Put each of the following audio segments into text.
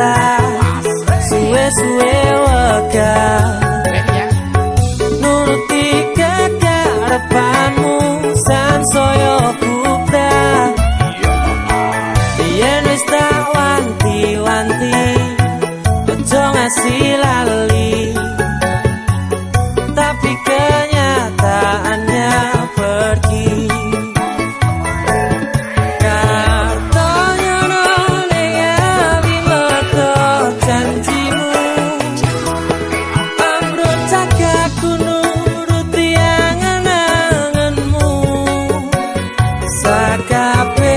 hati suwe waka nuruti kekarepanmu san soyo kubra wis tak wanti-wanti ojo ngasih happy.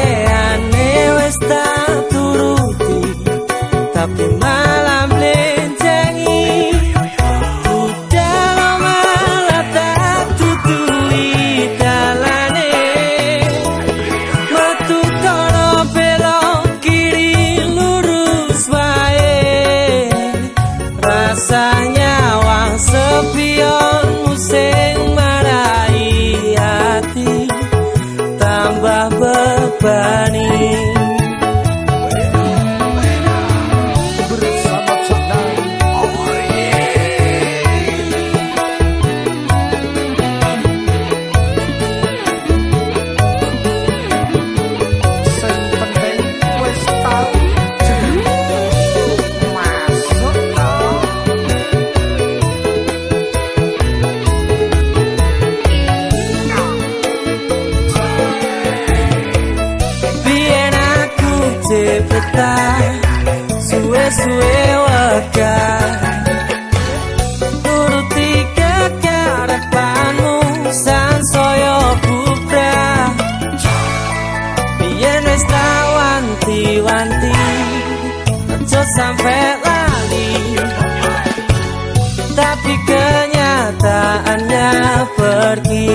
Suwe-suwe waka nuruti kekarepanmu san soyo bubra biyen wis wanti-wanti aja sampe lali. Tapi kenyataannya pergi